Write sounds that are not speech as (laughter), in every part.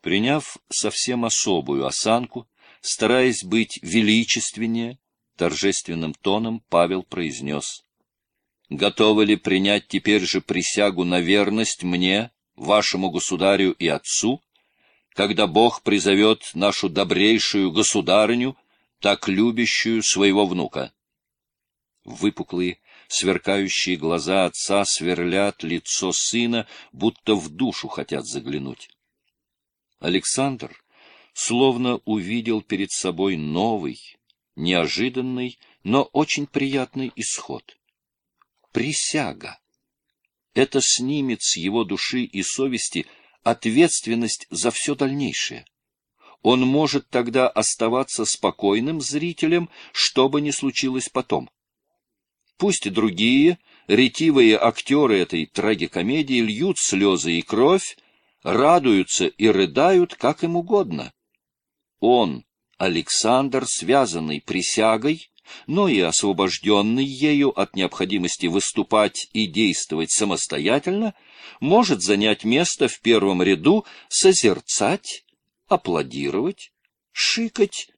Приняв совсем особую осанку, стараясь быть величественнее, торжественным тоном Павел произнес. «Готовы ли принять теперь же присягу на верность мне, вашему государю и отцу, когда Бог призовет нашу добрейшую государыню, так любящую своего внука?» Выпуклые, сверкающие глаза отца сверлят лицо сына, будто в душу хотят заглянуть. Александр словно увидел перед собой новый, неожиданный, но очень приятный исход. Присяга. Это снимет с его души и совести ответственность за все дальнейшее. Он может тогда оставаться спокойным зрителем, что бы ни случилось потом. Пусть другие, ретивые актеры этой трагикомедии льют слезы и кровь, радуются и рыдают, как им угодно. Он, Александр, связанный присягой, но и освобожденный ею от необходимости выступать и действовать самостоятельно, может занять место в первом ряду, созерцать, аплодировать, шикать,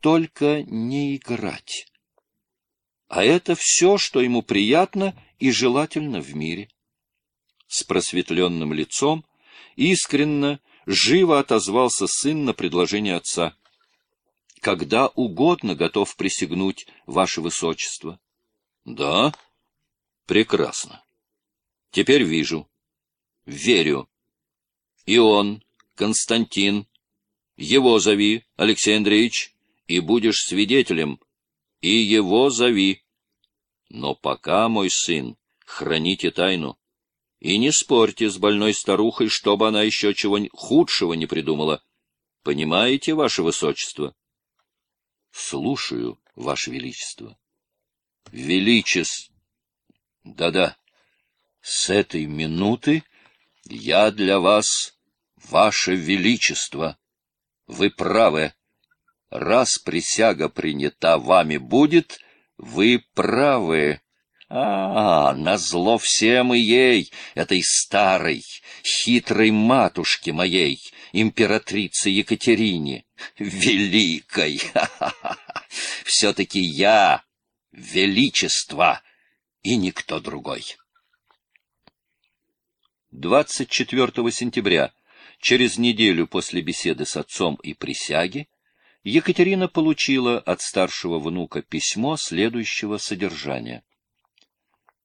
только не играть. А это все, что ему приятно и желательно в мире. С просветленным лицом, искренно, живо отозвался сын на предложение отца. — Когда угодно готов присягнуть, ваше высочество. — Да? Прекрасно. Теперь вижу. Верю. И он, Константин, его зови, Алексей Андреевич, и будешь свидетелем, и его зови. Но пока, мой сын, храните тайну. И не спорьте с больной старухой, чтобы она еще чего худшего не придумала. Понимаете, ваше высочество? — Слушаю, ваше величество. — Величес... Да-да. С этой минуты я для вас, ваше величество. Вы правы. Раз присяга принята вами будет, вы правы. А, назло всем и ей, этой старой, хитрой матушке моей, императрице Екатерине, великой! (laughs) Все-таки я, величество, и никто другой. 24 сентября, через неделю после беседы с отцом и присяги, Екатерина получила от старшего внука письмо следующего содержания.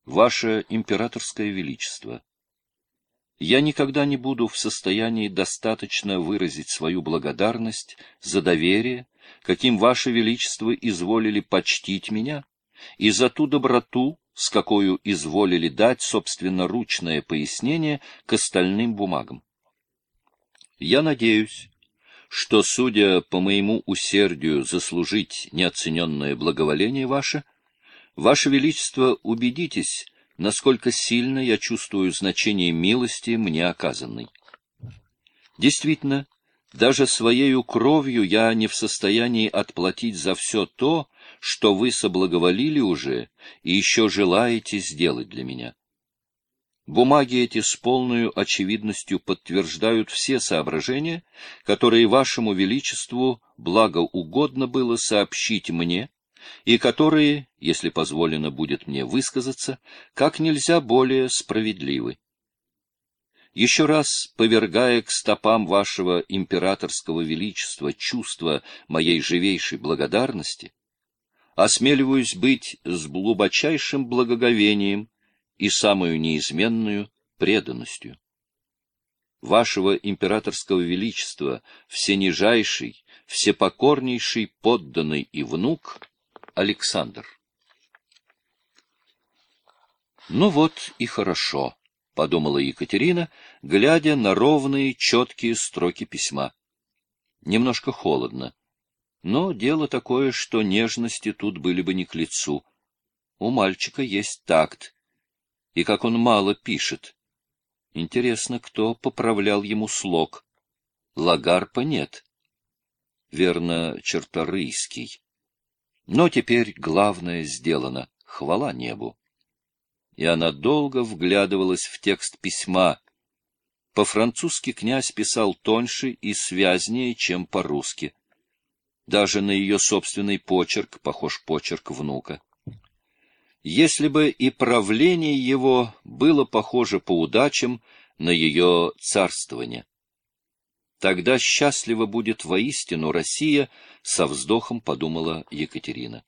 Ваше императорское величество, я никогда не буду в состоянии достаточно выразить свою благодарность за доверие, каким Ваше Величество изволили почтить меня, и за ту доброту, с какой изволили дать собственноручное пояснение к остальным бумагам. Я надеюсь, что, судя по моему усердию заслужить неоцененное благоволение ваше, Ваше Величество, убедитесь, насколько сильно я чувствую значение милости мне оказанной. Действительно, даже своею кровью я не в состоянии отплатить за все то, что вы соблаговолили уже и еще желаете сделать для меня. Бумаги эти с полной очевидностью подтверждают все соображения, которые вашему величеству благоугодно было сообщить мне, и которые, если позволено будет мне высказаться, как нельзя более справедливы. Еще раз повергая к стопам вашего императорского величества чувство моей живейшей благодарности, осмеливаюсь быть с глубочайшим благоговением и самую неизменную преданностью. Вашего императорского величества, всенижайший, всепокорнейший подданный и внук — Александр. «Ну вот и хорошо», — подумала Екатерина, глядя на ровные, четкие строки письма. Немножко холодно, но дело такое, что нежности тут были бы не к лицу. У мальчика есть такт, и как он мало пишет. Интересно, кто поправлял ему слог. Лагарпа нет. Верно, Черторийский. Но теперь главное сделано — хвала небу. И она долго вглядывалась в текст письма. По-французски князь писал тоньше и связнее, чем по-русски. Даже на ее собственный почерк похож почерк внука. Если бы и правление его было похоже по удачам на ее царствование. Тогда счастлива будет воистину Россия, со вздохом подумала Екатерина.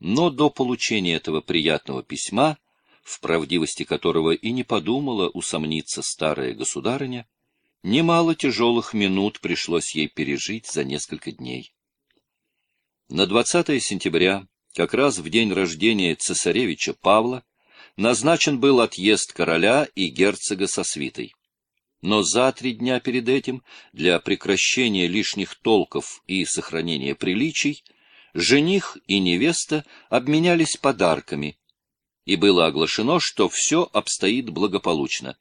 Но до получения этого приятного письма в правдивости которого и не подумала усомниться старая государыня, немало тяжелых минут пришлось ей пережить за несколько дней. На 20 сентября, как раз в день рождения цесаревича Павла, назначен был отъезд короля и герцога со свитой. Но за три дня перед этим, для прекращения лишних толков и сохранения приличий, жених и невеста обменялись подарками, и было оглашено, что все обстоит благополучно.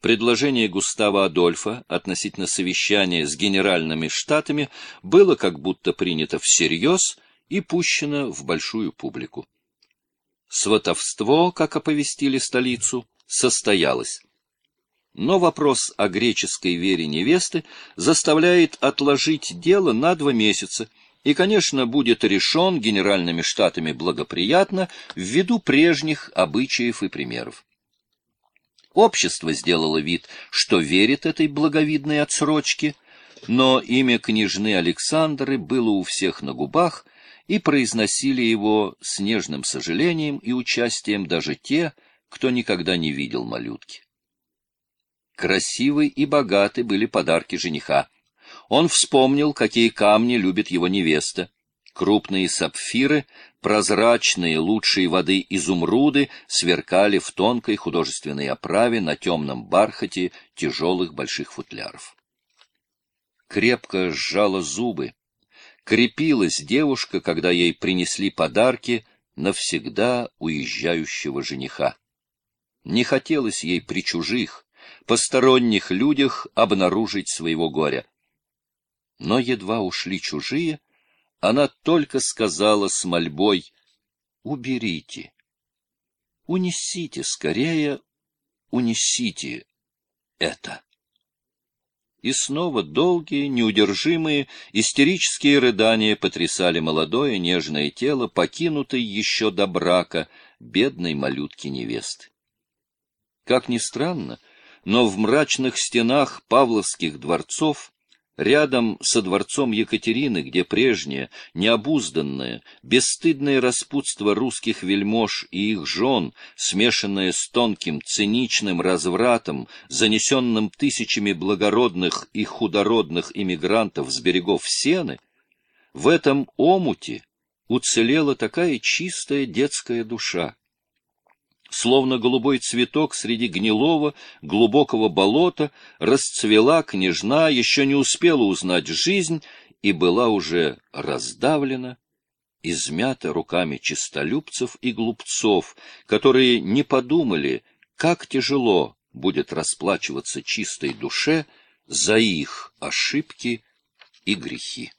Предложение Густава Адольфа относительно совещания с генеральными штатами было как будто принято всерьез и пущено в большую публику. Сватовство, как оповестили столицу, состоялось. Но вопрос о греческой вере невесты заставляет отложить дело на два месяца — и, конечно, будет решен генеральными штатами благоприятно ввиду прежних обычаев и примеров. Общество сделало вид, что верит этой благовидной отсрочке, но имя княжны Александры было у всех на губах, и произносили его с нежным сожалением и участием даже те, кто никогда не видел малютки. Красивы и богаты были подарки жениха. Он вспомнил, какие камни любит его невеста. Крупные сапфиры, прозрачные лучшие воды изумруды сверкали в тонкой художественной оправе на темном бархате тяжелых больших футляров. Крепко сжала зубы. Крепилась девушка, когда ей принесли подарки навсегда уезжающего жениха. Не хотелось ей при чужих, посторонних людях обнаружить своего горя. Но едва ушли чужие, она только сказала с мольбой «Уберите, унесите скорее, унесите это». И снова долгие, неудержимые, истерические рыдания потрясали молодое нежное тело, покинутой еще до брака, бедной малютки-невесты. Как ни странно, но в мрачных стенах павловских дворцов Рядом со дворцом Екатерины, где прежнее, необузданное, бесстыдное распутство русских вельмож и их жен, смешанное с тонким, циничным развратом, занесенным тысячами благородных и худородных иммигрантов с берегов Сены, в этом омуте уцелела такая чистая детская душа, Словно голубой цветок среди гнилого, глубокого болота расцвела княжна, еще не успела узнать жизнь и была уже раздавлена, измята руками чистолюбцев и глупцов, которые не подумали, как тяжело будет расплачиваться чистой душе за их ошибки и грехи.